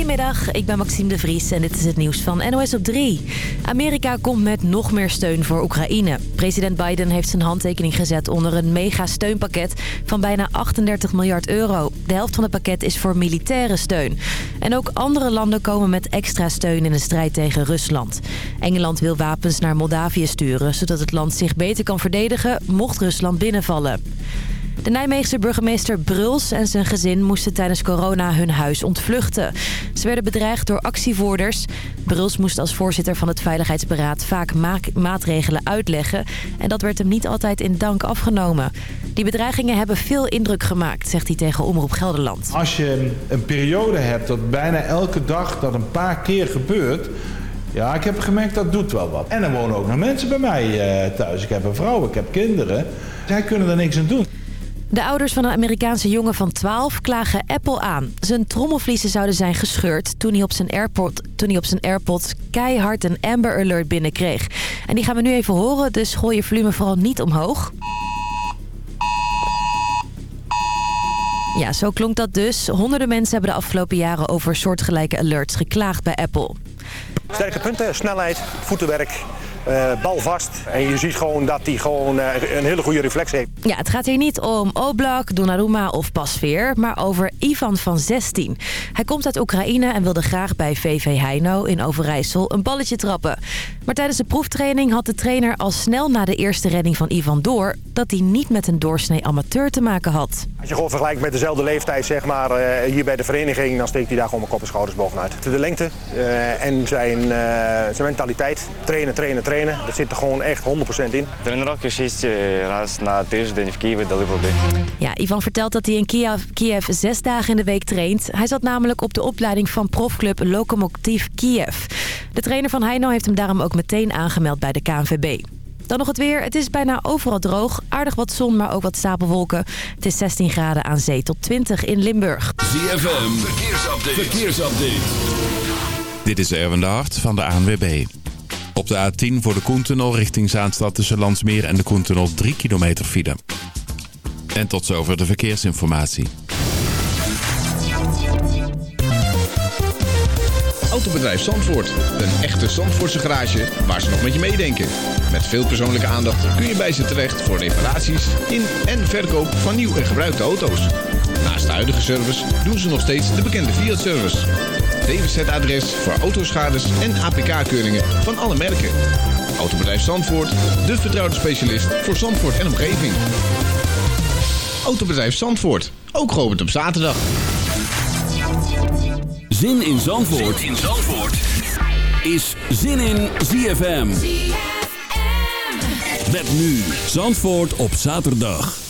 Goedemiddag, ik ben Maxime de Vries en dit is het nieuws van NOS op 3. Amerika komt met nog meer steun voor Oekraïne. President Biden heeft zijn handtekening gezet onder een mega steunpakket van bijna 38 miljard euro. De helft van het pakket is voor militaire steun. En ook andere landen komen met extra steun in de strijd tegen Rusland. Engeland wil wapens naar Moldavië sturen, zodat het land zich beter kan verdedigen mocht Rusland binnenvallen. De Nijmeegse burgemeester Bruls en zijn gezin moesten tijdens corona hun huis ontvluchten. Ze werden bedreigd door actievoerders. Bruls moest als voorzitter van het Veiligheidsberaad vaak maatregelen uitleggen. En dat werd hem niet altijd in dank afgenomen. Die bedreigingen hebben veel indruk gemaakt, zegt hij tegen Omroep Gelderland. Als je een periode hebt dat bijna elke dag dat een paar keer gebeurt... Ja, ik heb gemerkt dat doet wel wat. En er wonen ook nog mensen bij mij eh, thuis. Ik heb een vrouw, ik heb kinderen. Zij kunnen er niks aan doen. De ouders van een Amerikaanse jongen van 12 klagen Apple aan. Zijn trommelvliezen zouden zijn gescheurd toen hij op zijn, AirPod, AirPods keihard een Amber Alert binnenkreeg. En die gaan we nu even horen, dus gooi je volume vooral niet omhoog. Ja, zo klonk dat dus. Honderden mensen hebben de afgelopen jaren over soortgelijke alerts geklaagd bij Apple. Sterke punten, snelheid, voetenwerk, bal vast. En je ziet gewoon dat hij gewoon uh, een hele goede reflex heeft. Ja, het gaat hier niet om Oblak, Donnarumma of Pasveer, maar over Ivan van 16. Hij komt uit Oekraïne en wilde graag bij VV Heino in Overijssel een balletje trappen. Maar tijdens de proeftraining had de trainer al snel na de eerste redding van Ivan door... dat hij niet met een doorsnee amateur te maken had. Als je gewoon vergelijkt met dezelfde leeftijd zeg maar, uh, hier bij de vereniging... dan steekt hij daar gewoon mijn kop en schouders bovenuit. De lengte en zijn, zijn mentaliteit. Trainen, trainen, trainen Dat zit er gewoon echt 100% in. Тренировки 6 раз на тиждень в Києві дали Ja, Ivan vertelt dat hij in Kiev, Kiev zes dagen in de week traint. Hij zat namelijk op de opleiding van profclub Lokomotiv Kiev. De trainer van Heino heeft hem daarom ook meteen aangemeld bij de KNVB. Dan nog het weer. Het is bijna overal droog. Aardig wat zon, maar ook wat stapelwolken. Het is 16 graden aan zee tot 20 in Limburg. ZFM, verkeersupdate. verkeersupdate. Dit is Erwin de Hart van de ANWB. Op de A10 voor de Koentunnel richting Zaanstad tussen Landsmeer en de Koentunnel 3 kilometer file. En tot zover de verkeersinformatie. Autobedrijf Zandvoort. Een echte Zandvoortse garage waar ze nog met je meedenken. Met veel persoonlijke aandacht kun je bij ze terecht voor reparaties in en verkoop van nieuw en gebruikte auto's. Naast de huidige service doen ze nog steeds de bekende Fiat-service. DWZ-adres voor autoschades en APK-keuringen van alle merken. Autobedrijf Zandvoort, de vertrouwde specialist voor Zandvoort en omgeving. Autobedrijf Zandvoort, ook geopend op zaterdag. Zin in Zandvoort, zin in Zandvoort. is Zin in ZFM. Met nu Zandvoort op zaterdag.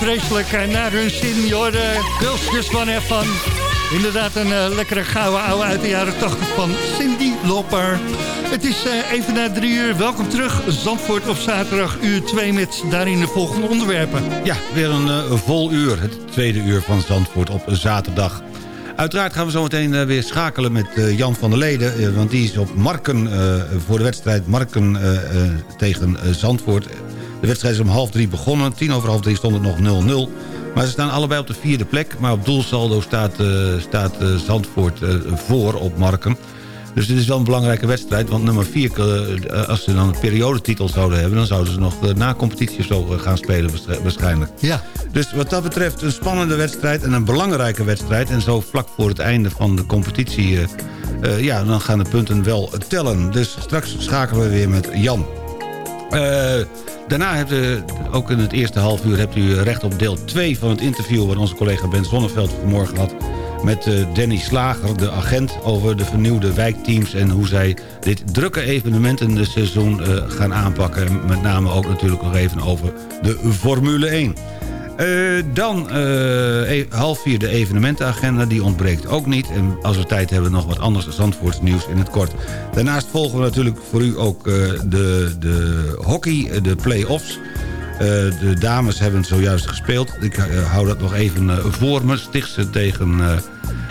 Vreselijk uh, naar hun zin. Je hoorde Girls Just Fun. Inderdaad een uh, lekkere gouden ouwe uit de jaren 80 van Cindy Loper. Het is uh, even na drie uur. Welkom terug. Zandvoort op zaterdag uur 2 met daarin de volgende onderwerpen. Ja, weer een vol uur. Het tweede uur van Zandvoort op zaterdag. Uiteraard gaan we zo meteen weer schakelen met Jan van der Leden. Want die is op Marken voor de wedstrijd Marken tegen Zandvoort. De wedstrijd is om half drie begonnen. Tien over half drie stond het nog 0-0. Maar ze staan allebei op de vierde plek. Maar op doelsaldo staat, staat Zandvoort voor op Marken. Dus dit is wel een belangrijke wedstrijd. Want nummer 4, eh, als ze dan een periodetitel zouden hebben... dan zouden ze nog na competitie of zo gaan spelen waarschijnlijk. Ja. Dus wat dat betreft een spannende wedstrijd en een belangrijke wedstrijd. En zo vlak voor het einde van de competitie... Uh, uh, ja, dan gaan de punten wel tellen. Dus straks schakelen we weer met Jan. Daarna hebt u, ook in het eerste half uur... hebt u recht op deel 2 van het interview... wat onze collega Ben Zonneveld vanmorgen had met eh, Danny Slager, de agent... over de vernieuwde wijkteams en hoe zij dit drukke evenement in de seizoen uh, gaan aanpakken. En met name ook natuurlijk nog even over de Formule 1. Uh, eh, dan uh, half vier de evenementenagenda, die ontbreekt ook niet. En als we tijd hebben nog wat anders Zandvoorts nieuws in het kort. Daarnaast volgen we natuurlijk voor u ook uh, de, de hockey, de play-offs. de dames hebben zojuist gespeeld. Ik hou dat nog even voor me. Stichtse tegen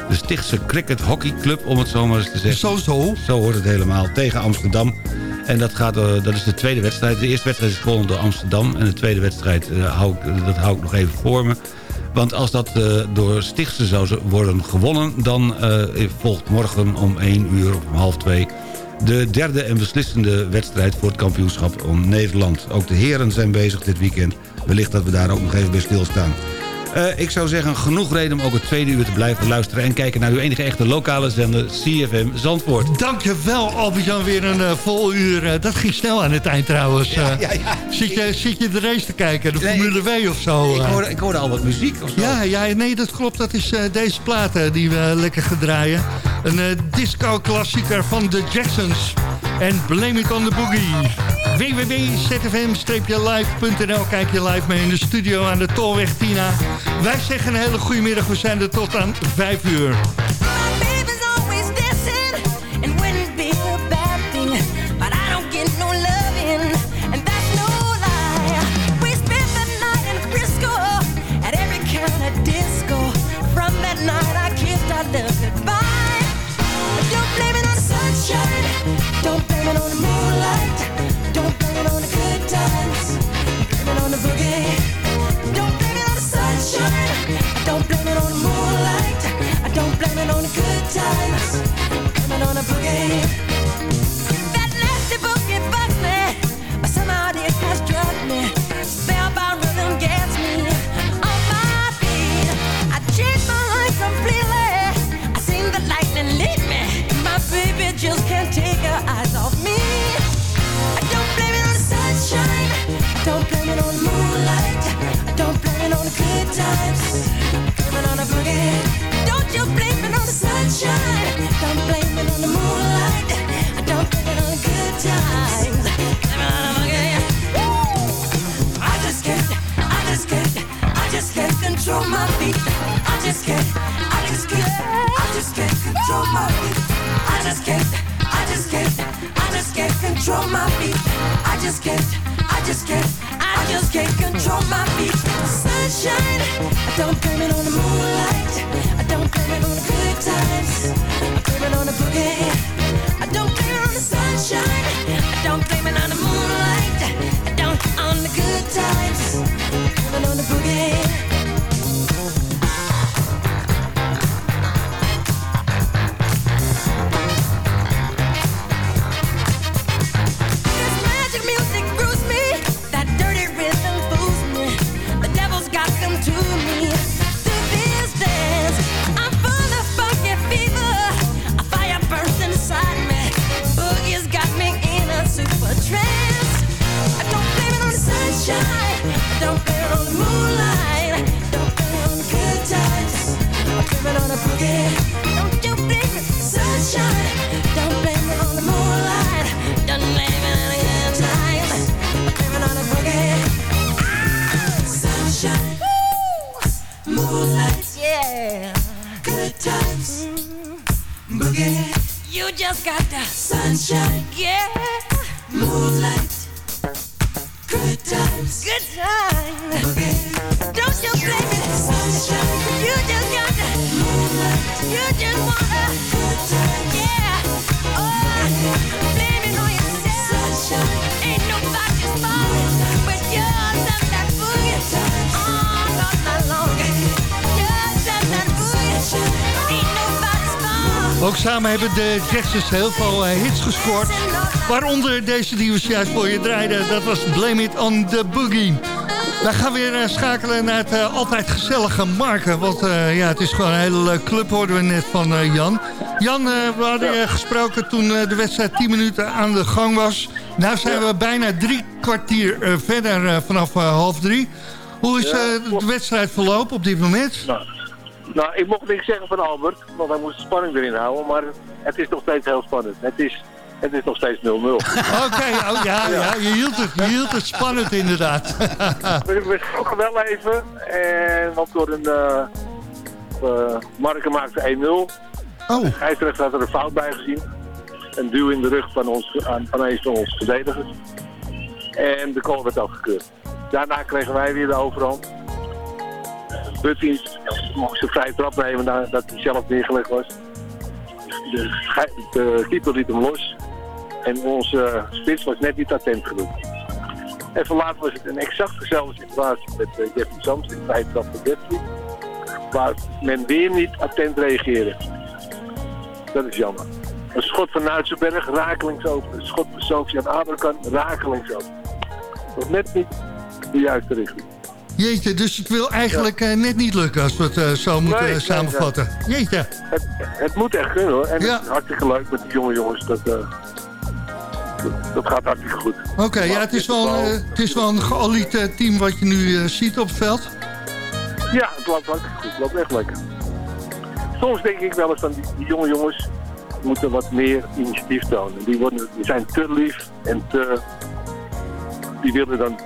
de Stichtse Cricket Hockey Club, om het zo maar eens te zeggen. Zo, zo. Zo wordt het helemaal, tegen Amsterdam. En dat, gaat, uh, dat is de tweede wedstrijd. De eerste wedstrijd is gewonnen door Amsterdam. En de tweede wedstrijd, uh, hou ik, dat hou ik nog even voor me. Want als dat uh, door Stichtse zou worden gewonnen... dan volgt morgen om 1 uur of om half 2... de derde en beslissende wedstrijd voor het kampioenschap om Nederland. Ook de heren zijn bezig dit weekend. Wellicht dat we daar ook nog even bij stilstaan. Uh, ik zou zeggen, genoeg reden om ook het tweede uur te blijven luisteren... en kijken naar uw enige echte lokale zender, CFM Zandvoort. Dankjewel, Albert-Jan, weer een uh, vol uur. Uh, dat ging snel aan het eind trouwens. Ja, ja, ja. Zit, je, zit je de race te kijken, de nee, Formule W of zo? Ik hoorde, ik hoorde al wat muziek of zo. Ja, ja nee, dat klopt. Dat is deze plaat die we lekker gaan draaien. Een disco-klassieker van de Jacksons. En Blame It On The Boogie. www.zfm-live.nl Kijk je live mee in de studio aan de Tolweg Tina. Wij zeggen een hele goede middag. We zijn er tot aan 5 uur. Don't blame it on the moonlight. I don't blame it on the good times. I blame on a boogie. That nasty boogie bugs me, but somehow it has struck me. Spellbound rhythm gets me on my feet. I change my life completely. I seen the lightning lead me. My baby just can't take her eyes off me. I don't blame it on the sunshine. I don't blame it on the moonlight. I don't blame it on the good times. You're blaming on the sunshine. Don't blame it on the moonlight. Don't blame it on the good times. I just can't, I I just can't. I just can't, I just can't, control my feet. I just can't, I just can't, I just can't control my feet. I just can't, I just can't. I just can't control my feet. Sunshine, don't blame it on the moonlight times. I'm craving on a boogie. Just got the sunshine. Yeah. Moonlight. Good times. Good times. Don't you blame it. Sunshine. You just got the moonlight. You just Ook samen hebben de Jacksons heel veel eh, hits gescoord. Waaronder deze die we juist voor je draaiden. Dat was Blame It on the Boogie. We gaan weer eh, schakelen naar het eh, altijd gezellige Marken. Want ja, het is gewoon een hele leuke club, hoorden we net van Jan. Jan, we hadden je gesproken toen de wedstrijd 10 minuten aan de gang was. Nou zijn we bijna drie kwartier verder vanaf half drie. Hoe is Ja, de wedstrijd verlopen op dit moment? Nou, nou, ik mocht niks zeggen van Albert, want hij moest de spanning erin houden. Maar het is nog steeds heel spannend. Het is, het is nog steeds 0-0. Oké, oh, ja, ja, je hield het, je hield het spannend inderdaad. we, we schrokken wel even. En, want door een... eh uh, Marken maakte 1-0. Oh. Scheidsrechter had er een fout bij gezien. Een duw in de rug van, ons, aan, van een van onze verdedigers. En de goal werd afgekeurd. Daarna kregen wij weer de overhand. Buttins mocht zijn vrije trap nemen nadat hij zelf neergelegd was. De, de keeper liet hem los. En onze spits was net niet attent genoeg. Even later was het een exact dezelfde situatie met uh, Jeffrey Sams in vrije trap voor Jeffrey. Waar men weer niet attent reageerde. Dat is jammer. Een schot van Nuitsenberg, rakelings open. Een schot van Sofian Aberkan, rakelings open. Was net niet de juiste richting. Jeetje, dus het wil eigenlijk eh, net niet lukken als we het eh, zo moeten Nee, nee, samenvatten. Jeetje. Het, het moet echt kunnen hoor. En het is hartstikke leuk met die jonge jongens. Dat, eh, dat, gaat hartstikke goed. Oké, ja, het is wel, een, het is wel een geolied team wat je nu ziet op het veld. Ja, het loopt hartstikke goed. Het loopt echt lekker. Soms denk ik wel eens van die, die jonge jongens moeten wat meer initiatief tonen. Die, worden, die zijn te lief en te... Die willen dan...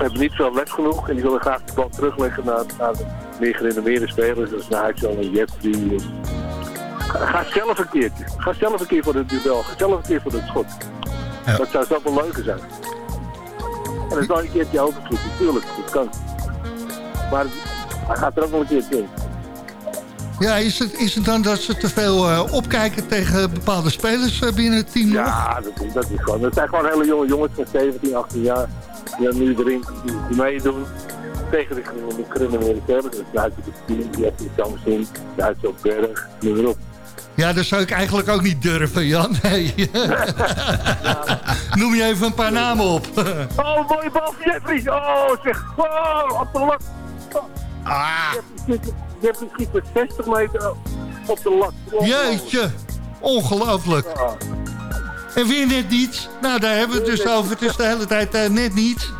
hebben niet veel les genoeg en die willen graag de bal terugleggen naar, naar de meer gerenommeerde spelers. Dus naar Nigel en Jeffrey. Ga, ga zelf een keertje. Ga zelf een keer voor het duel. Ga zelf een keer voor het schot. Dat zou zoveel leuker zijn. En dan is nog een keertje. Natuurlijk, dat kan. Maar hij gaat er ook nog een keertje in. Ja, is het, is het dan dat ze te veel eh, opkijken tegen bepaalde spelers eh, binnen het team? Ja, dat, is- dat is gewoon. Dat zijn gewoon hele jonge jongens van 17, 18 jaar. Dan nu erin die, meedoen. Tegen de criminele- Duitse team, die heeft die Samsung, op Berg, noem maar op. Ja, dat zou ik eigenlijk ook niet durven, Jan. Nee. Noem je even een paar namen op. Oh, mooie bal van Jeffrey! Oh, zeg! Oh, op de lat! Ah. Jeffrey schiet met 60 meter op de lat. Oh. Jeetje, ongelooflijk. Ja. En weer net niet. Nou, daar hebben we het dus over. Het is de hele tijd eh, net niet.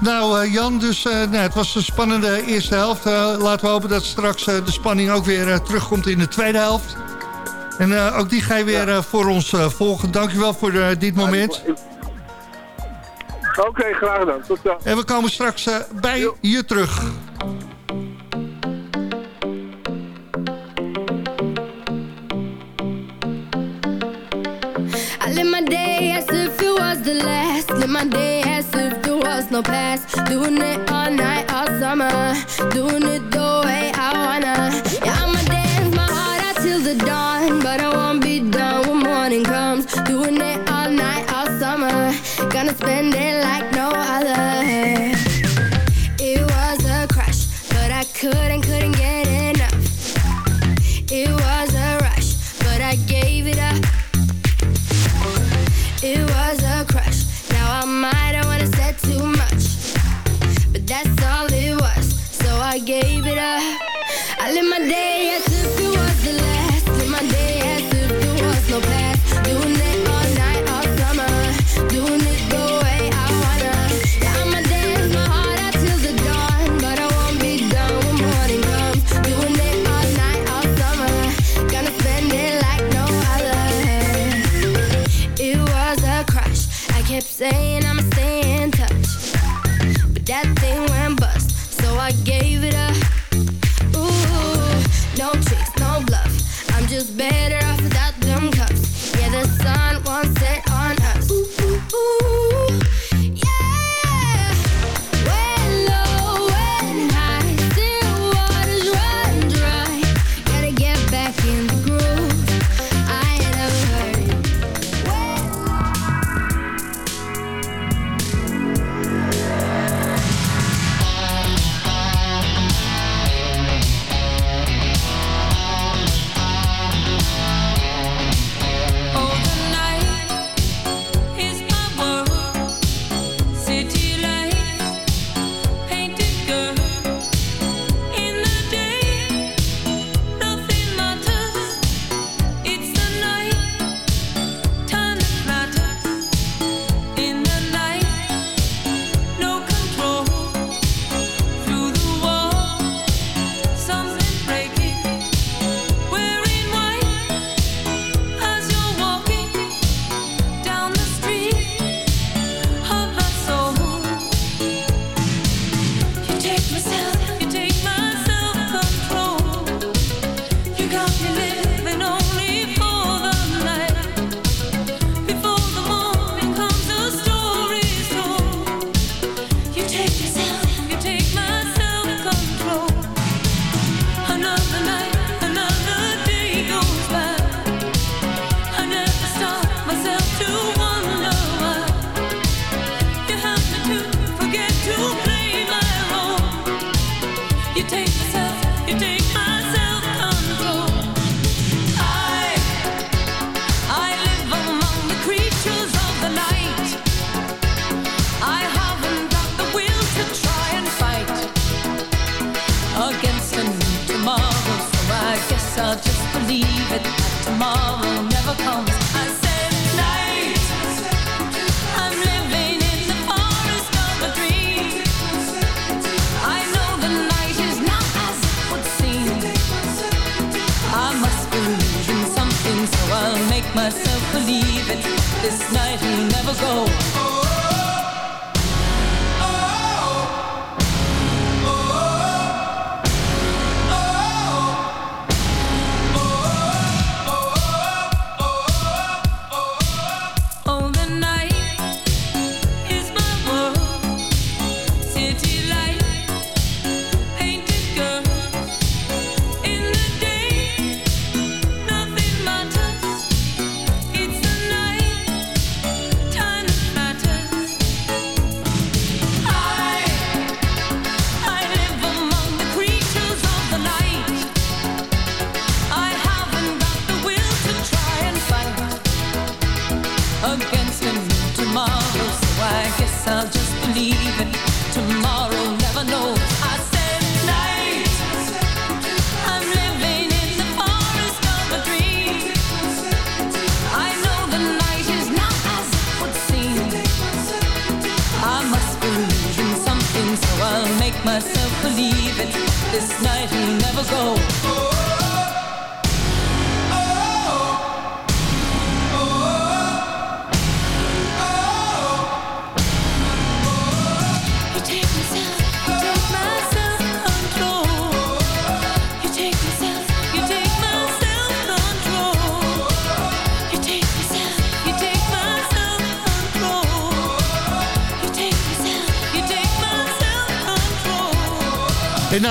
Nou, eh, Jan, dus eh, nou, het was een spannende eerste helft. Laten we hopen dat straks de spanning ook weer terugkomt in de tweede helft. En ook die ga je weer voor ons volgen. Dankjewel voor dit moment. Oké, graag gedaan. Tot zo. En we komen straks bij je terug. Last. Day as if there was no past. Doing it all night, all summer. Doing it the way I wanna. Yeah, I'ma dance my heart out till the dawn. But I won't be done when morning comes. Doing it all night, all summer. Gonna spend it like This night will never go.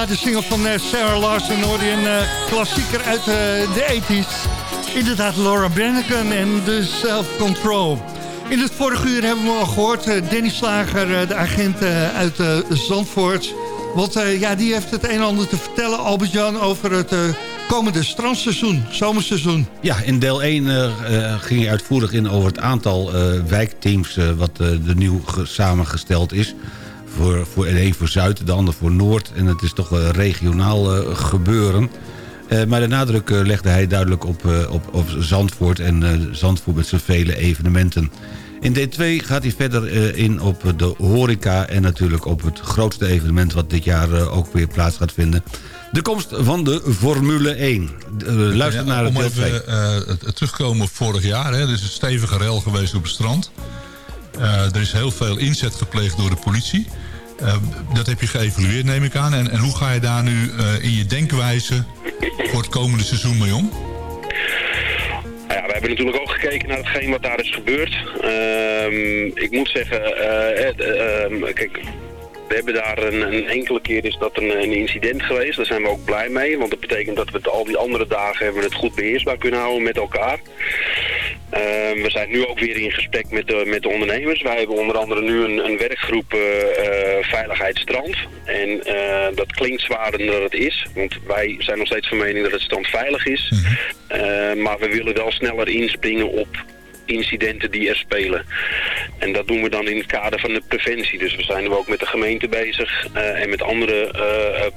De single van eh, Sarah Larson hoorde je een eh, klassieker uit eh, de 80s. Inderdaad, Laura Branigan en The Self Control. In het vorige uur hebben we al gehoord, eh, Danny Slager, de agent uit Zandvoort. Want ja, die heeft het een en ander te vertellen, Albert-Jan, over het komende strandseizoen, zomerseizoen. Ja, in deel 1 eh, eh, ging je uitvoerig in over het aantal wijkteams... wat er nieuw ge- samengesteld is. Voor, voor, de een voor Zuid, de ander voor Noord. En het is toch een regionaal eh, gebeuren. Eh, maar de nadruk eh, legde hij duidelijk op, op, op Zandvoort... en Zandvoort met zijn vele evenementen. In deel 2 gaat hij verder in op de horeca... en natuurlijk op het grootste evenement... wat dit jaar ook weer plaats gaat vinden... De komst van de Formule 1. Eh, luister Ja, naar het Om deel 2. even het- het terugkomen op vorig jaar. Hè. Er is een stevige rel geweest op het strand. Er is heel veel inzet gepleegd door de politie. Eh, dat heb je geëvalueerd, neem ik aan. En, en hoe ga je daar nu eh, in je denkwijze voor het komende seizoen mee om? Nou ja, we hebben natuurlijk ook gekeken naar hetgeen wat daar is gebeurd. Ehm, ik moet zeggen, eh, eh, ehm, kijk, we hebben daar een, een enkele keer is dat een, een incident geweest. Daar zijn we ook blij mee, want dat betekent dat we het al die andere dagen hebben het goed beheersbaar kunnen houden met elkaar. Ehm, we zijn nu ook weer in gesprek met de, met de ondernemers. Wij hebben onder andere nu een, een werkgroep eh, eh, Veiligheid Strand. En eh, dat klinkt zwaarder dan het is. Want wij zijn nog steeds van mening dat het strand veilig is. Eh, maar we willen wel sneller inspringen op incidenten die er spelen. En dat doen we dan in het kader van de preventie. Dus we zijn er ook met de gemeente bezig en met andere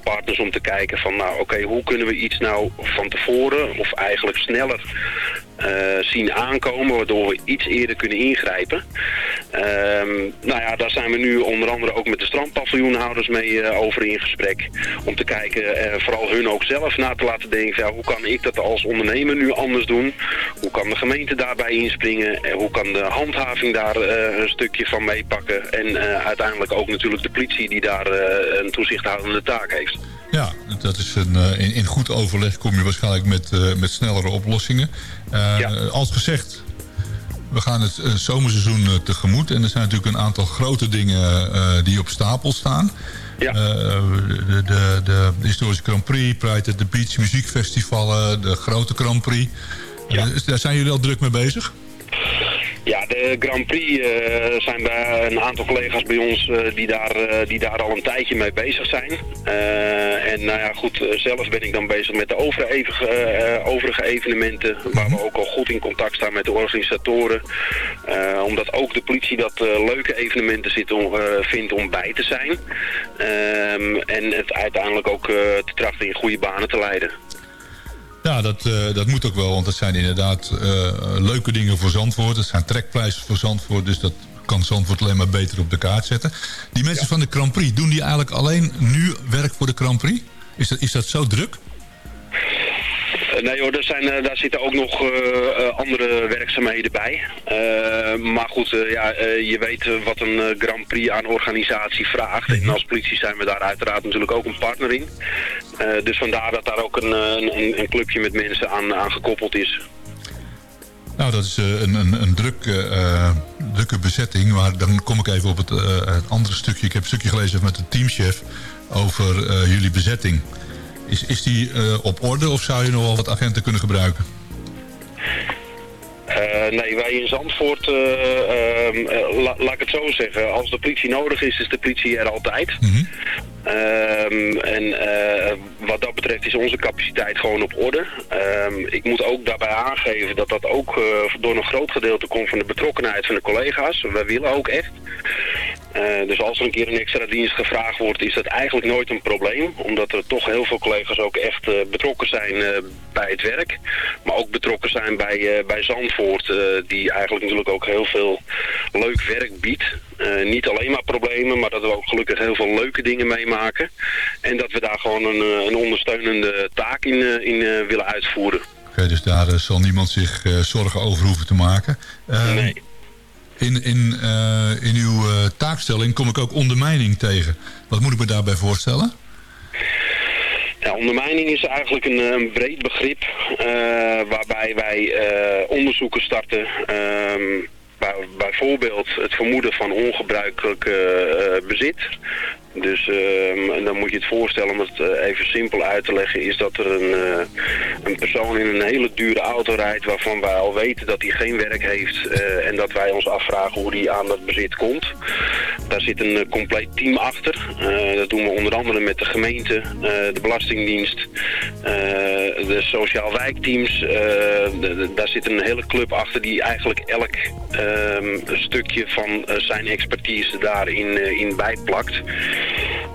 partners om te kijken van nou oké, hoe kunnen we iets nou van tevoren of eigenlijk sneller eh, zien aankomen, waardoor we iets eerder kunnen ingrijpen. Ehm, nou ja, daar zijn we nu onder andere ook met de strandpaviljoenhouders mee eh, over in gesprek. Om te kijken, eh, vooral hun ook zelf na te laten denken, ja, hoe kan ik dat als ondernemer nu anders doen? Hoe kan de gemeente daarbij inspringen? En hoe kan de handhaving daar een stukje van meepakken? En uiteindelijk ook natuurlijk de politie die daar een toezichthoudende taak heeft. Ja, dat is een, eh, in, in goed overleg kom je waarschijnlijk met, eh, met snellere oplossingen. Eh, Als gezegd, we gaan het zomerseizoen tegemoet. En er zijn natuurlijk een aantal grote dingen die op stapel staan. Ja. de, de, de historische Grand Prix, Pride at the Beach, muziekfestivalen, de grote Grand Prix. Daar zijn jullie al druk mee bezig? Ja, de Grand Prix eh, zijn bij een aantal collega's bij ons eh, die, daar, eh, die daar al een tijdje mee bezig zijn. En nou ja, goed, zelf ben ik dan bezig met de overige, overige evenementen, waar we ook al goed in contact staan met de organisatoren. Omdat ook de politie dat leuke evenementen zit om, vindt om bij te zijn. Ehm, en het uiteindelijk ook te trachten in goede banen te leiden. Ja, dat, eh, dat moet ook wel, want het zijn inderdaad eh, leuke dingen voor Zandvoort. Het zijn trekpleizen voor Zandvoort, dus dat kan Zandvoort alleen maar beter op de kaart zetten. Die mensen van de Grand Prix, doen die eigenlijk alleen nu werk voor de Grand Prix? Is dat, is dat zo druk? Eh, nee hoor, er zijn, eh, daar zitten ook nog eh, andere werkzaamheden bij. Maar goed, ja, je weet wat een Grand Prix aan organisatie vraagt. En als politie zijn we daar uiteraard natuurlijk ook een partner in. Dus vandaar dat daar ook een, een, een clubje met mensen aan, aan gekoppeld is. Nou, dat is een, een, een druk, drukke bezetting. Maar dan kom ik even op het, het andere stukje. Ik heb een stukje gelezen met de teamchef over jullie bezetting. Is, is die eh, op orde of zou je nog wel wat agenten kunnen gebruiken? Eh, nee, wij in Zandvoort, eh, ehm, eh, la- laat ik het zo zeggen, als de politie nodig is, is de politie er altijd. Ehm, en wat dat betreft is onze capaciteit gewoon op orde. Ehm, ik moet ook daarbij aangeven dat dat ook door een groot gedeelte komt van de betrokkenheid van de collega's. Wij willen ook echt. Eh, dus als er een keer een extra dienst gevraagd wordt, is dat eigenlijk nooit een probleem. Omdat er toch heel veel collega's ook echt eh, betrokken zijn eh, bij het werk. Maar ook betrokken zijn bij, bij Zandvoort, die eigenlijk natuurlijk ook heel veel leuk werk biedt. Niet alleen maar problemen, maar dat we ook gelukkig heel veel leuke dingen meemaken. En dat we daar gewoon een, een ondersteunende taak in, in willen uitvoeren. Oké, dus daar zal niemand zich zorgen over hoeven te maken. nee. In, in, eh, in uw eh, taakstelling kom ik ook ondermijning tegen. Wat moet ik me daarbij voorstellen? Ja, ondermijning is eigenlijk een, eh, een breed begrip waarbij wij onderzoeken starten. ehm, bij, bijvoorbeeld het vermoeden van ongebruikelijk bezit. Dus ehm, dan moet je het voorstellen, om het eh, even simpel uit te leggen, is dat er een, eh, een persoon in een hele dure auto rijdt waarvan wij al weten dat hij geen werk heeft eh, en dat wij ons afvragen hoe hij aan dat bezit komt. Daar zit een compleet team achter. Dat doen we onder andere met de gemeente, de Belastingdienst, de sociaal wijkteams. Daar zit een hele club achter die eigenlijk elk ehm, stukje van zijn expertise daarin in bijplakt.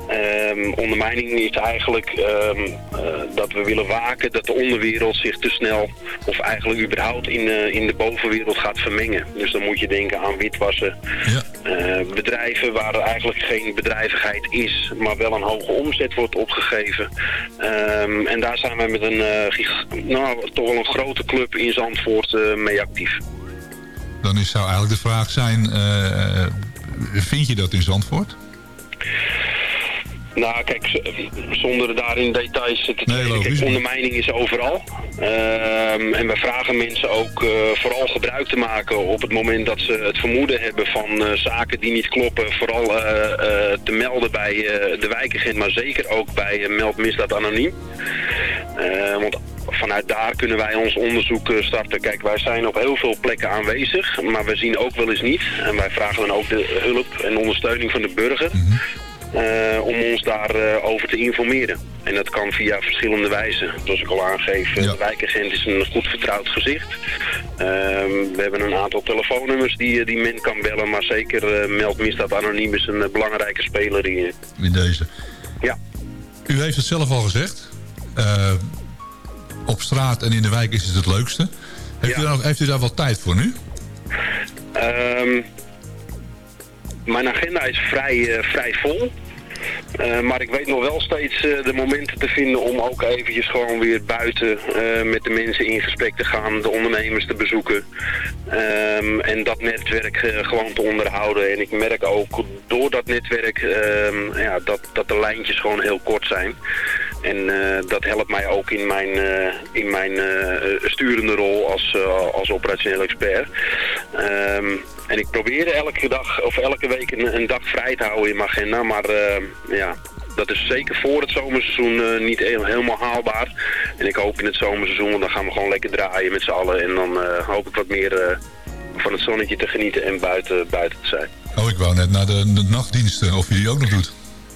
Ehm, ondermijning is eigenlijk ehm, eh, dat we willen waken dat de onderwereld zich te snel of eigenlijk überhaupt in, eh, in de bovenwereld gaat vermengen. Dus dan moet je denken aan witwassen. Eh, bedrijven waar er eigenlijk geen bedrijvigheid is, maar wel een hoge omzet wordt opgegeven. Ehm, en daar zijn wij met een, nou, toch wel een grote club in Zandvoort mee actief. Dan is, zou eigenlijk de vraag zijn, vind je dat in Zandvoort? Nou, kijk, zonder daar in details te treden. Kijk, ondermijning is overal. Ehm, en we vragen mensen ook eh, vooral gebruik te maken op het moment dat ze het vermoeden hebben van eh, zaken die niet kloppen. Vooral eh, te melden bij de wijkagent, maar zeker ook bij uh, Meld Misdaad Anoniem. Eh, want vanuit daar kunnen wij ons onderzoek starten. Kijk, wij zijn op heel veel plekken aanwezig, maar we zien ook wel eens niet. En wij vragen dan ook de hulp en ondersteuning van de burger. eh, om ons daarover over te informeren. En dat kan via verschillende wijzen. Zoals ik al aangeef, eh, de wijkagent is een goed vertrouwd gezicht. Ehm, we hebben een aantal telefoonnummers die, eh, die men kan bellen. Maar zeker eh Meld Misdaad Anoniem is een eh, belangrijke speler hier. in deze. Ja. U heeft het zelf al gezegd. Eh, op straat en in de wijk is het het leukste. Heeft, u, daar, heeft u daar wel tijd voor nu? Ehm, mijn agenda is vrij, eh, vrij vol. Eh, maar ik weet nog wel steeds eh, de momenten te vinden om ook eventjes gewoon weer buiten eh, met de mensen in gesprek te gaan, de ondernemers te bezoeken. Ehm, en dat netwerk gewoon te onderhouden. En ik merk ook door dat netwerk ehm, ja, dat, dat de lijntjes gewoon heel kort zijn. En eh, dat helpt mij ook in mijn, eh, in mijn eh, sturende rol als, als operationeel expert. Ehm, en ik probeer elke dag of elke week een, dag vrij te houden in mijn agenda. Maar ja, dat is zeker voor het zomerseizoen niet helemaal haalbaar. En ik hoop in het zomerseizoen, want dan gaan we gewoon lekker draaien met z'n allen. En dan hoop ik wat meer, van het zonnetje te genieten en buiten, buiten te zijn. Oh, ik wou net naar de, nachtdiensten, of je ook nog doet.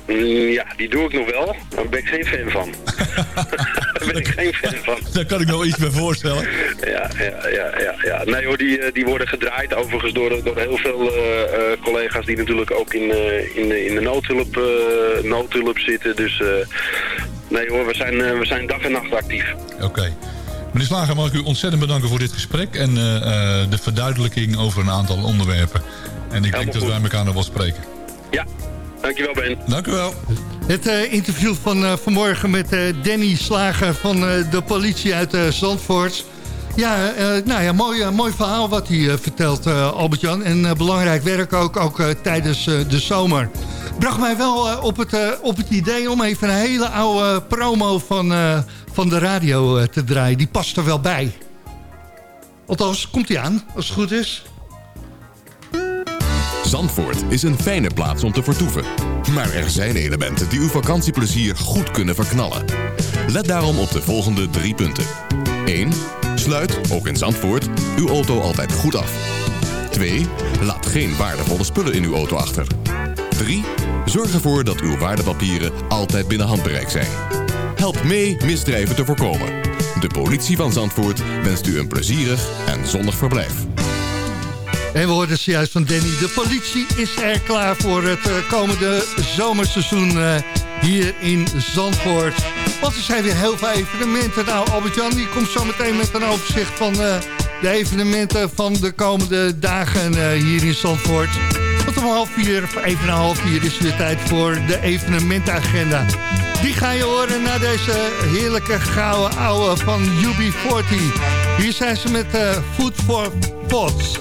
Mm, Ja, die doe ik nog wel. Daar ben ik geen fan van. Daar ben ik geen fan van. Daar kan ik nog iets bij voorstellen. Ja, ja, ja, ja, ja. Nee hoor, die, eh, die worden gedraaid overigens door, door heel veel eh, eh, collega's die natuurlijk ook in, eh, in, de, in de noodhulp, eh, noodhulp zitten. Dus eh, nee hoor, we zijn, eh, we zijn dag en nacht actief. Oké. Meneer Slager, mag ik u ontzettend bedanken voor dit gesprek... en eh, eh, de verduidelijking over een aantal onderwerpen. En ik denk dat wij elkaar nog wel spreken. Ja, dankjewel Ben. Dank u wel. Het eh, interview van eh, vanmorgen met eh, Danny Slager van eh, de politie uit eh, Zandvoort. Ja, eh, nou ja, mooi, mooi verhaal wat hij eh, vertelt, eh, Albert-Jan. En eh, belangrijk werk ook, ook eh, tijdens eh, de zomer. Bracht mij wel op, het, op het idee om even een hele oude promo van, eh, van de radio eh, te draaien. Die past er wel bij. Althans, komt hij aan, als het goed is. Zandvoort is een fijne plaats om te vertoeven. Maar er zijn elementen die uw vakantieplezier goed kunnen verknallen. Let daarom op de volgende drie punten. 1. Sluit, ook in Zandvoort, uw auto altijd goed af. 2. Laat geen waardevolle spullen in uw auto achter. 3. Zorg ervoor dat uw waardepapieren altijd binnen handbereik zijn. Help mee misdrijven te voorkomen. De politie van Zandvoort wenst u een plezierig en zonnig verblijf. En we hoorden zojuist van Danny. De politie is er klaar voor het eh, komende zomerseizoen eh, hier in Zandvoort. Want er zijn weer heel veel evenementen. Nou, Albert-Jan komt zo meteen met een overzicht van eh, de evenementen van de komende dagen hier in Zandvoort. Want om half vier, of even na half vier is weer tijd voor de evenementenagenda. Die ga je horen na deze heerlijke gouden ouwe van UB40. Hier zijn ze met eh, Food for Pots.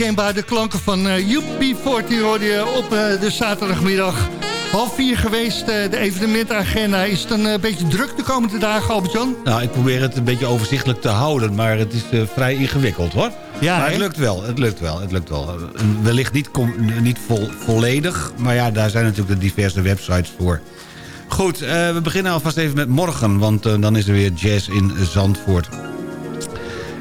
Herkenbaar de klanken van uh, UP40 hoorde je op uh, de zaterdagmiddag. Half vier geweest, de evenementagenda. Is het een beetje druk de komende dagen, Albert-Jan? Nou, ik probeer het een beetje overzichtelijk te houden, maar het is vrij ingewikkeld, hoor. Ja, maar het lukt wel, het lukt wel, het lukt wel. Wellicht niet, niet vol, volledig, maar ja, daar zijn natuurlijk de diverse websites voor. Goed, we beginnen alvast even met morgen, want dan is er weer jazz in Zandvoort.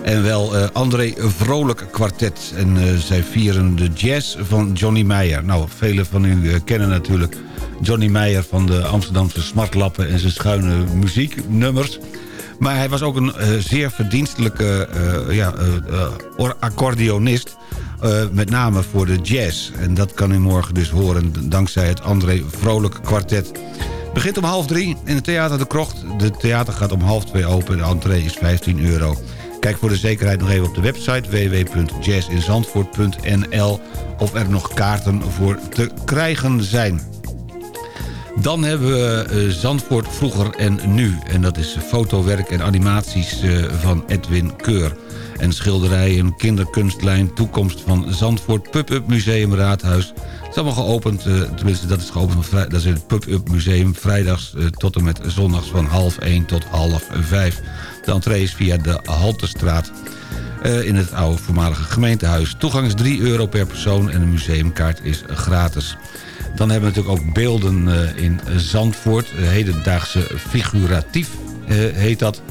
En wel uh, André Vrolijk kwartet. En uh, zij vieren de jazz van Johnny Meijer. Nou, velen van u uh, kennen natuurlijk Johnny Meijer... van de Amsterdamse smartlappen en zijn schuine muzieknummers. Maar hij was ook een zeer verdienstelijke ja, accordeonist... met name voor de jazz. En dat kan u morgen dus horen dankzij het André Vrolijk kwartet. Begint om half drie in het Theater de Krocht. De theater gaat om half twee open. De entree is 15 euro. Kijk voor de zekerheid nog even op de website www.jazzinzandvoort.nl of er nog kaarten voor te krijgen zijn. Dan hebben we uh, Zandvoort vroeger en nu. En dat is fotowerk en animaties uh, van Edwin Keur. En schilderijen, kinderkunstlijn, toekomst van Zandvoort... Pub-up Museum Raadhuis. Het is allemaal geopend, uh, tenminste dat is geopend... Dat is het Pub-up Museum vrijdags tot en met zondags van half 1 tot half 5. De entree is via de Haltestraat uh, in het oude voormalige gemeentehuis. Toegang is 3 euro per persoon en de museumkaart is gratis. Dan hebben we natuurlijk ook beelden uh, in Zandvoort. Hedendaagse figuratief heet dat.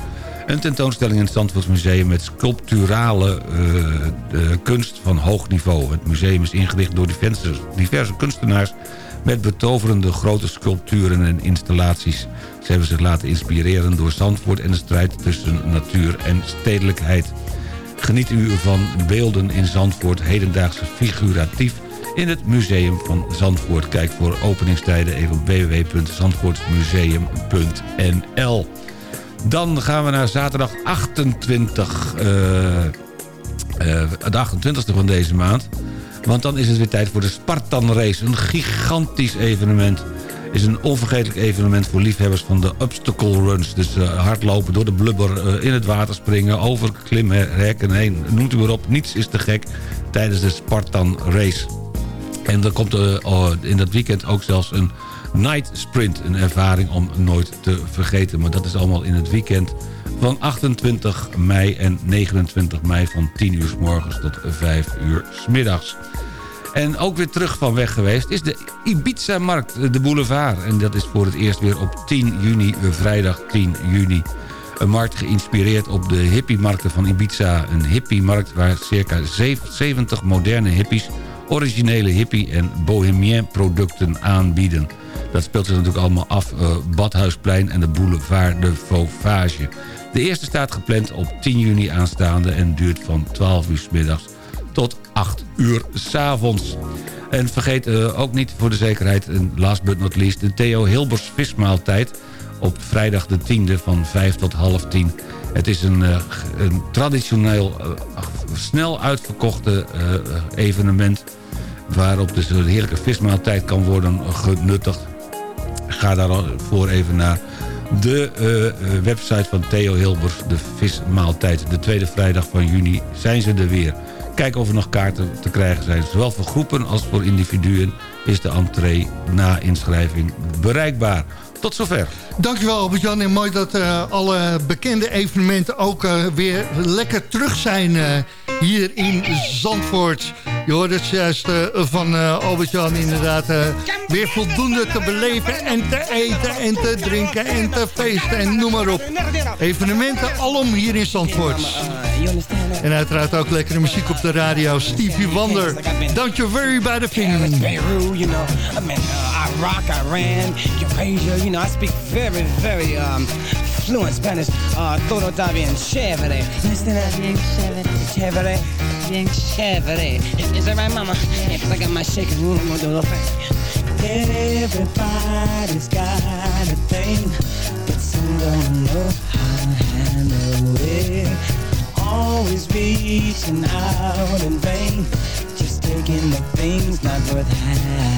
Een tentoonstelling in het Zandvoortsmuseum met sculpturale kunst van hoog niveau. Het museum is ingericht door diverse kunstenaars met betoverende grote sculpturen en installaties. Ze hebben zich laten inspireren door Zandvoort en de strijd tussen natuur en stedelijkheid. Geniet u van beelden in Zandvoort, hedendaagse figuratief in het Museum van Zandvoort. Kijk voor openingstijden even op www.zandvoortmuseum.nl Dan gaan we naar zaterdag 28, uh, uh, de 28e van deze maand. Want dan is het weer tijd voor de Spartan Race. Een gigantisch evenement is een onvergetelijk evenement voor liefhebbers van de obstacle runs. Dus uh, hardlopen, door de blubber, uh, in het water springen, over klimhekken heen. Noemt u maar op, niets is te gek tijdens de Spartan Race. En er komt uh, in dat weekend ook zelfs een night sprint. Een ervaring om nooit te vergeten. Maar dat is allemaal in het weekend van 28 mei en 29 mei van 10 uur s morgens tot 5 uur s middags. En ook weer terug van weg geweest is de Ibiza-markt, de boulevard. En dat is voor het eerst weer op 10 juni, eh, vrijdag 10 juni. Een markt geïnspireerd op de hippie-markten van Ibiza. Een hippie-markt waar circa 70 moderne hippies... originele hippie- en bohemien producten aanbieden. Dat speelt zich natuurlijk allemaal af. Uh, Badhuisplein en de boulevard de Fauvage. De eerste staat gepland op 10 juni aanstaande... en duurt van 12 uur middags tot 8 uur s'avonds. En vergeet uh, ook niet voor de zekerheid, en last but not least... de Theo Hilbers vismaaltijd op vrijdag de 10e van 5 tot half 10. Het is een, een traditioneel uh, snel uitverkochte evenement... waarop dus een heerlijke vismaaltijd kan worden genuttigd. Ga daarvoor even naar de website van Theo Hilbers, de vismaaltijd. De tweede vrijdag van juni zijn ze er weer. Kijk of er nog kaarten te krijgen zijn. Zowel voor groepen als voor individuen is de entree na inschrijving bereikbaar. Tot zover. Dankjewel Albert-Jan. En mooi dat uh, alle bekende evenementen ook uh, weer lekker terug zijn uh, hier in Zandvoort. Je hoort het juist van Albert-Jan inderdaad. weer voldoende te beleven en te eten en te drinken en te feesten en noem maar op. Evenementen alom hier in Zandvoort. En uiteraard ook lekkere muziek op de radio. Stevie Wonder. Don't you worry about a thing. You know, Iraq, Iran, Eurasia, you know, I speak very, very um, fluent Spanish. Uh, todo está bien chévere. Bien chévere. Bien chévere. Is that right, mama? Yeah, cause I got my shaking room on the thing. Everybody's got a thing, but some don't know how to handle it. Always reaching out in vain, just taking the things not worth having.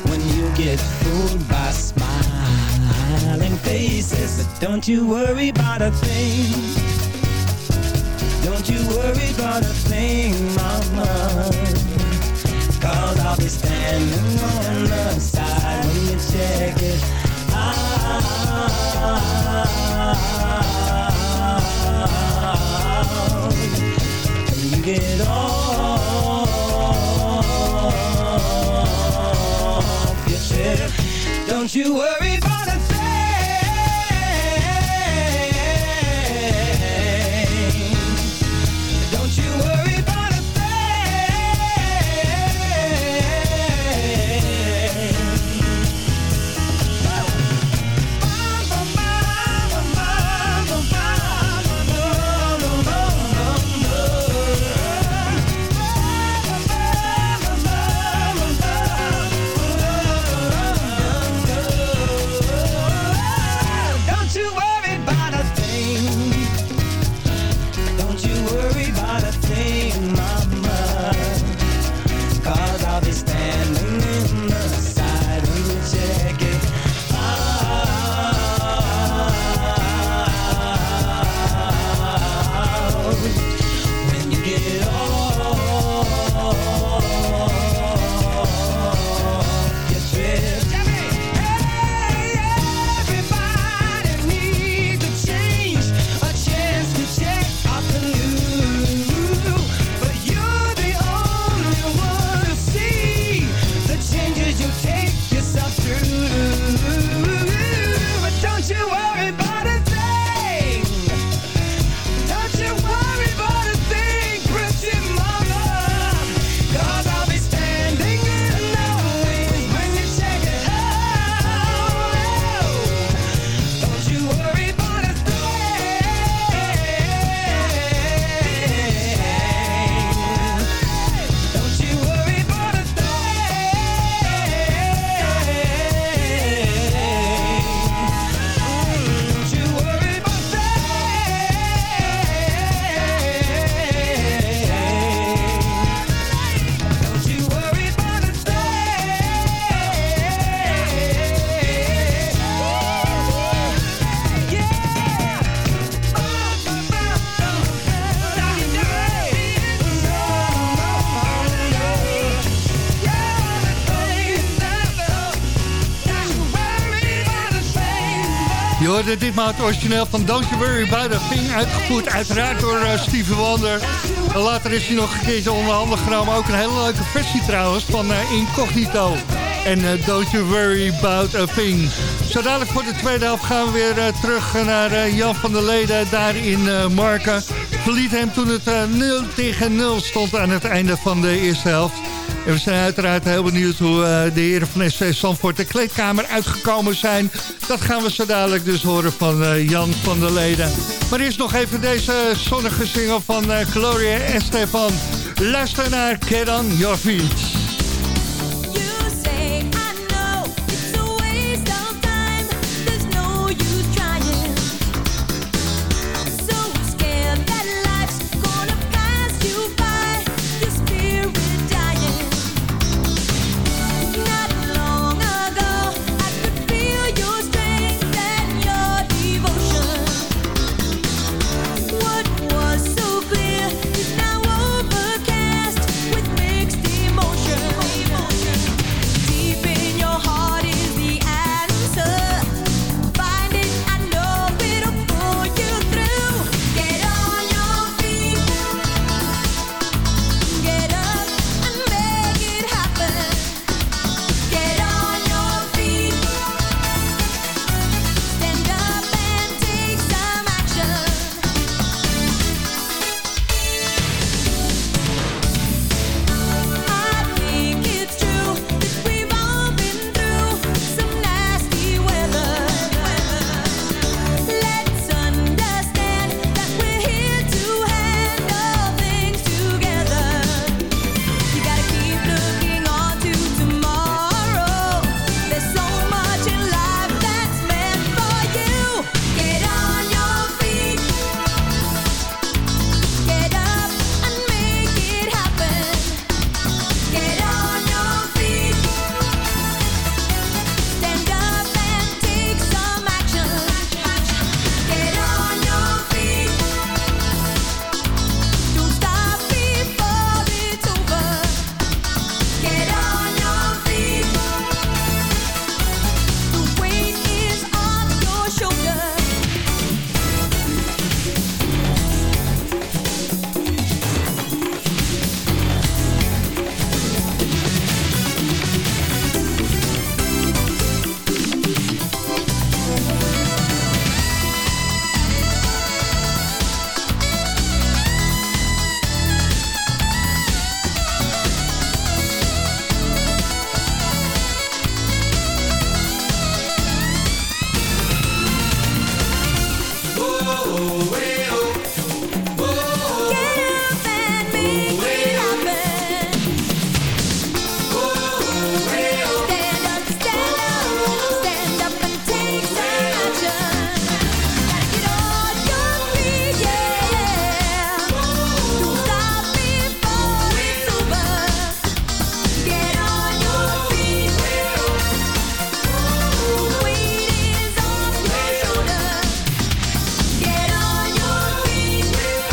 when you get fooled by smiling faces. But don't you worry about a thing. Don't you worry about a thing, mama. Cause I'll be standing on the side when you check it out. When you get off don't you worry hoorde ditmaal het origineel van Don't You Worry About A Thing... uitgevoerd uiteraard door uh, Stevie Wonder. En later is hij nog een keertje onder handen genomen. Ook een hele leuke versie trouwens van uh, Incognito. En uh, Don't You Worry About A Thing. Zo dadelijk voor de tweede helft gaan we weer terug naar Jan van der Leden... daar in Marken. Verliet hem toen het 0 tegen 0 stond aan het einde van de eerste helft. En we zijn uiteraard heel benieuwd hoe uh, de heren van SV Zandvoort de kleedkamer uitgekomen zijn. Dat gaan we zo dadelijk dus horen van uh, Jan van der Leden. Maar eerst nog even deze zonnige single van uh, Gloria Estefan. Luister naar On Your Feet.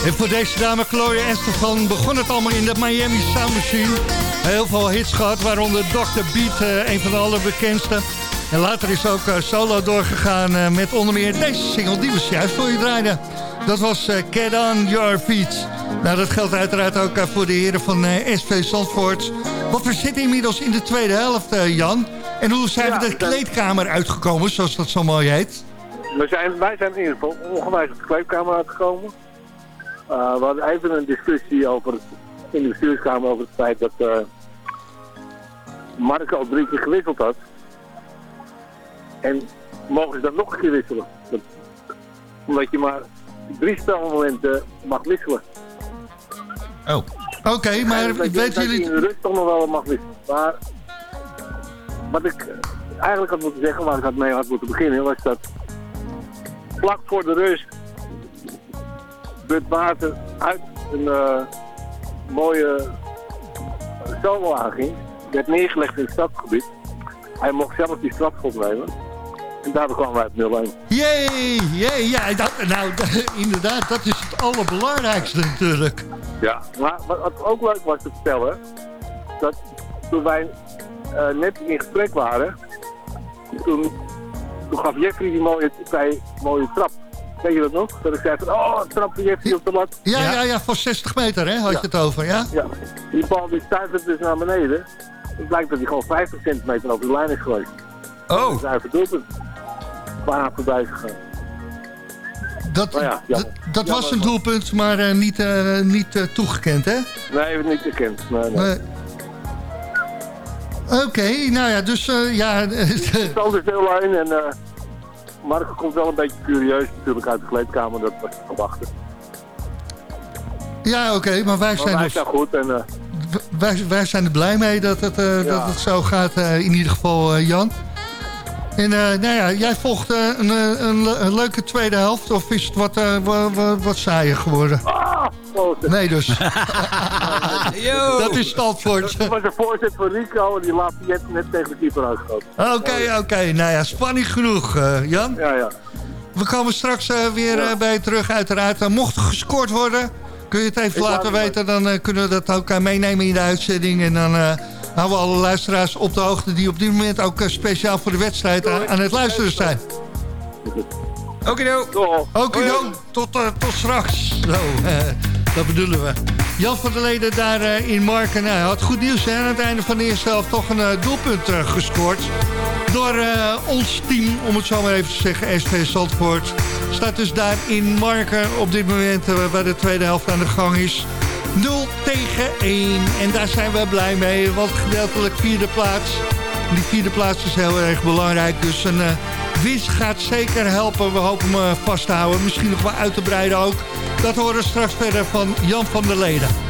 En voor deze dame Chloe Estefan begon het allemaal in de Miami Sound Machine. Heel veel hits gehad, waaronder Dr. Beat, eh, een van de allerbekendste. En later is ook eh, solo doorgegaan eh, met onder meer deze single die we juist voor je draaiden. Dat was Get On Your Feet. Nou, dat geldt uiteraard ook voor de heren van SV Zandvoort. Want we zitten inmiddels in de tweede helft, Jan. En hoe zijn we de kleedkamer uitgekomen, zoals dat zo mooi heet? We zijn, wij zijn in ieder geval ongewijs op de kleedkamer uitgekomen. Eh, we hadden even een discussie over het, in de bestuurskamer over het feit dat eh Marco drie keer gewisseld had. En mogen ze dat nog een keer wisselen? Dat- omdat je maar drie spelmomenten mag wisselen. Oh. Oké, maar je, weten dat je jullie... in de rust toch nog wel mag wisselen. Maar wat ik eigenlijk had moeten zeggen, waar ik had mee had moeten beginnen, was dat vlak voor de rust Bud Water uit een eh, mooie solo werd neergelegd in het stadsgebied. Hij mocht zelf die strafschop nemen. En daardoor kwamen wij op 0-1. Jee, jee, ja, dat, nou, inderdaad, dat is het allerbelangrijkste natuurlijk. Ja, maar wat, ook leuk was te vertellen, dat toen wij eh, net in gesprek waren, toen, toen gaf Jeffrey die mooie, zei, mooie trap. Weet je dat nog? Dat ik zei van, oh, trap van Jeffrey op de lat. Ja, ja, ja, van 60 meter hè, had je het over, ja? Ja, die bal die stuitert dus naar beneden. Het blijkt dat hij gewoon 50 centimeter over de lijn is geweest. Oh. Dat is doelpunt. Bijna voorbij gegaan. Dat, ja, dat, was een doelpunt, maar eh, niet, eh, niet eh, toegekend, hè? Nee, niet gekend. Nee, nee. Nee. Oké, nou ja, dus eh, ja... Stand is heel lijn en eh Marco komt wel een beetje curieus natuurlijk uit de kleedkamer. Dat was te verwachten. ja, oké, maar wij Maar zijn, dus, staan goed en eh, wij, wij zijn er blij mee dat het, eh, dat het zo gaat, eh, in ieder geval, Jan. En nou ja, jij volgt een, een, een leuke tweede helft, of is het wat, wat, wat, wat saaier geworden? Ah, Nee, dus. dat is het antwoord. Dat was een voorzet van Rico en die laat net, net tegen de keeper uitgeschoten. Oké, oké. Nou ja, spanning genoeg, eh, Jan. Ja, ja. We komen straks eh, weer eh, bij je terug, uiteraard. Uh, mocht er gescoord worden, kun je het even Ik laten weten. Dan kunnen we dat ook meenemen in de uitzending. En dan eh, houden we alle luisteraars op de hoogte... die op dit moment ook speciaal voor de wedstrijd aan, aan het luisteren zijn. Okido. Okido, tot, eh, tot straks. Zo, dat bedoelen we. Jan van der Leden daar eh, in Marken. Hij had goed nieuws. Hè? Aan het einde van de eerste helft toch een eh, doelpunt eh, gescoord. Door eh, ons team, om het zo maar even te zeggen, SV Zandvoort. Staat dus daar in Marken op dit moment eh, waar de tweede helft aan de gang is. 0 tegen 1. En daar zijn we blij mee, want gedeeltelijk vierde plaats. Die vierde plaats is heel erg belangrijk. Dus een eh, winst gaat zeker helpen. We hopen hem eh, vast te houden. Misschien nog wel uit te breiden ook. Dat horen we straks verder van Jan van der Leden.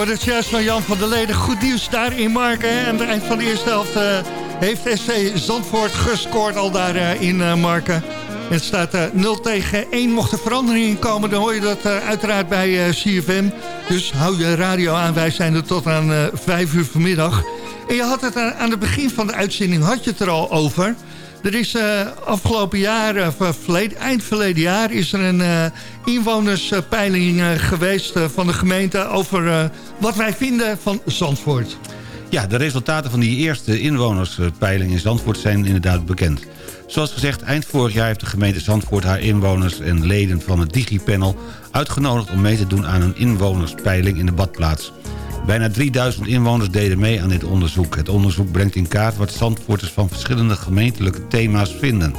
Worden het juist van Jan van der Leden. Goed nieuws daar in Marken. Aan het eind van de eerste helft eh, heeft SC Zandvoort gescoord al daar eh, in eh, Marken. Het staat eh, 0 tegen 1. Mocht er verandering in komen, dan hoor je dat uiteraard bij CFM. Dus hou je radio aan. Wij zijn er tot aan eh 5 uur vanmiddag. En je had het aan aan het begin van de uitzending had je het er al over. Er is eh, afgelopen jaar, eh, eind verleden jaar... is er een eh, inwonerspeiling geweest van de gemeente... over wat wij vinden van Zandvoort. Ja, de resultaten van die eerste inwonerspeiling in Zandvoort zijn inderdaad bekend. Zoals gezegd, eind vorig jaar heeft de gemeente Zandvoort haar inwoners en leden van het Digipanel uitgenodigd om mee te doen aan een inwonerspeiling in de badplaats. Bijna 3000 inwoners deden mee aan dit onderzoek. Het onderzoek brengt in kaart wat Zandvoorters van verschillende gemeentelijke thema's vinden.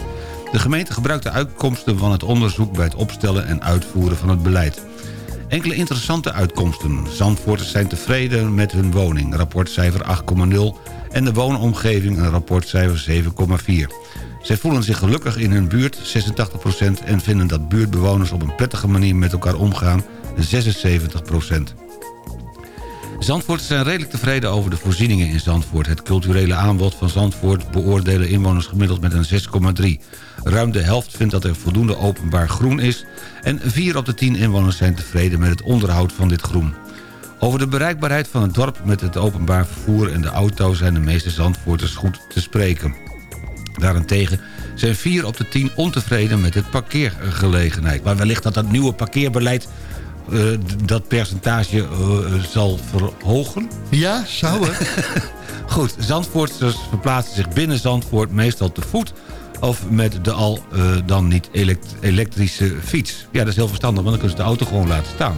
De gemeente gebruikt de uitkomsten van het onderzoek bij het opstellen en uitvoeren van het beleid. Enkele interessante uitkomsten. Zandvoorters zijn tevreden met hun woning, rapportcijfer 8,0... en de woonomgeving, een rapportcijfer 7,4. Zij voelen zich gelukkig in hun buurt, 86%... en vinden dat buurtbewoners op een prettige manier met elkaar omgaan, 76%. Zandvoorters zijn redelijk tevreden over de voorzieningen in Zandvoort. Het culturele aanbod van Zandvoort beoordelen inwoners gemiddeld met een 6,3. Ruim de helft vindt dat er voldoende openbaar groen is... en 4 op de 10 inwoners zijn tevreden met het onderhoud van dit groen. Over de bereikbaarheid van het dorp met het openbaar vervoer en de auto... zijn de meeste Zandvoorters goed te spreken. Daarentegen zijn 4 op de 10 ontevreden met het parkeergelegenheid. Maar wellicht dat dat nieuwe parkeerbeleid eh, dat percentage eh, zal verhogen. Ja, zou het? Goed, Zandvoorters verplaatsen zich binnen Zandvoort meestal te voet... of met de al eh, dan niet elekt- elektrische fiets. Ja, dat is heel verstandig, want dan kunnen ze de auto gewoon laten staan.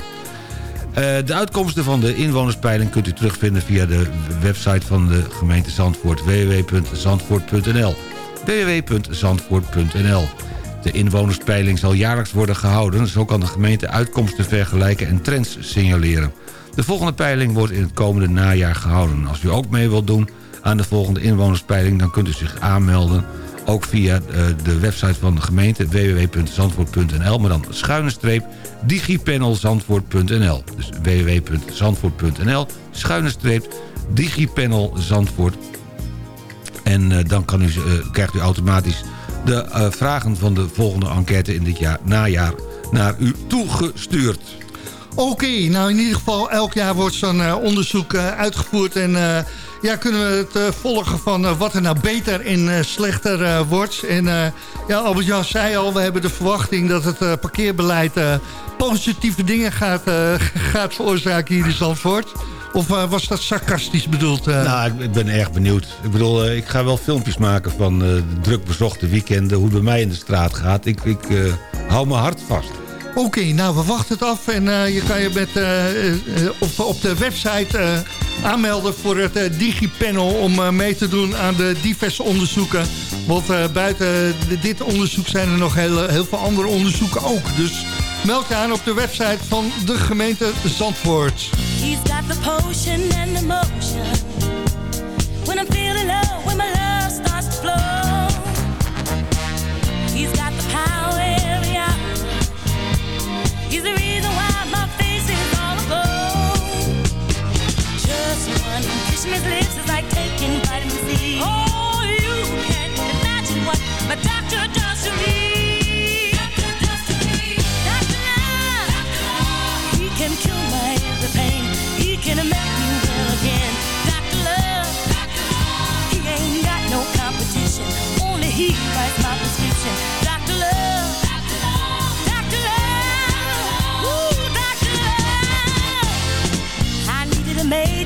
De uitkomsten van de inwonerspeiling kunt u terugvinden via de website van de gemeente Zandvoort www.zandvoort.nl www.zandvoort.nl De inwonerspeiling zal jaarlijks worden gehouden. Zo kan de gemeente uitkomsten vergelijken en trends signaleren. De volgende peiling wordt in het komende najaar gehouden. Als u ook mee wilt doen aan de volgende inwonerspeiling... dan kunt u zich aanmelden ook via eh, de website van de gemeente www.zandvoort.nl... maar dan schuine streep digipanelzandvoort.nl. Dus www.zandvoort.nl schuine streep digipanelzandvoort. En eh, dan kan u, eh, krijgt u automatisch de eh, vragen van de volgende enquête in dit jaar, najaar naar u toegestuurd. Oké, nou in ieder geval elk jaar wordt zo'n eh, onderzoek eh, uitgevoerd. En ja, kunnen we het volgen van wat er nou beter en slechter wordt. En ja, Albert-Jan zei al, we hebben de verwachting dat het parkeerbeleid positieve dingen gaat, gaat veroorzaken hier in Zandvoort. Of eh, was dat sarcastisch bedoeld? eh? Nou, ik, ik ben erg benieuwd. Ik bedoel, eh, ik ga wel filmpjes maken van de druk bezochte weekenden... hoe het bij mij in de straat gaat. Ik, ik hou mijn hart vast. Oké, nou we wachten het af en je kan je met, op, op de website aanmelden voor het Digipanel om mee te doen aan de diverse onderzoeken. Want buiten dit onderzoek zijn er nog heel, heel veel andere onderzoeken ook. Dus meld je aan op de website van de gemeente Zandvoort.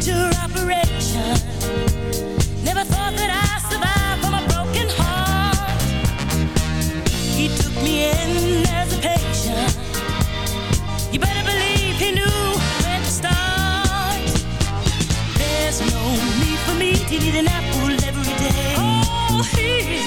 Major operation. Never thought that I'd survive from a broken heart. He took me in as a patient. You better believe he knew to start. There's no need for me to eat an apple every day. Oh, he's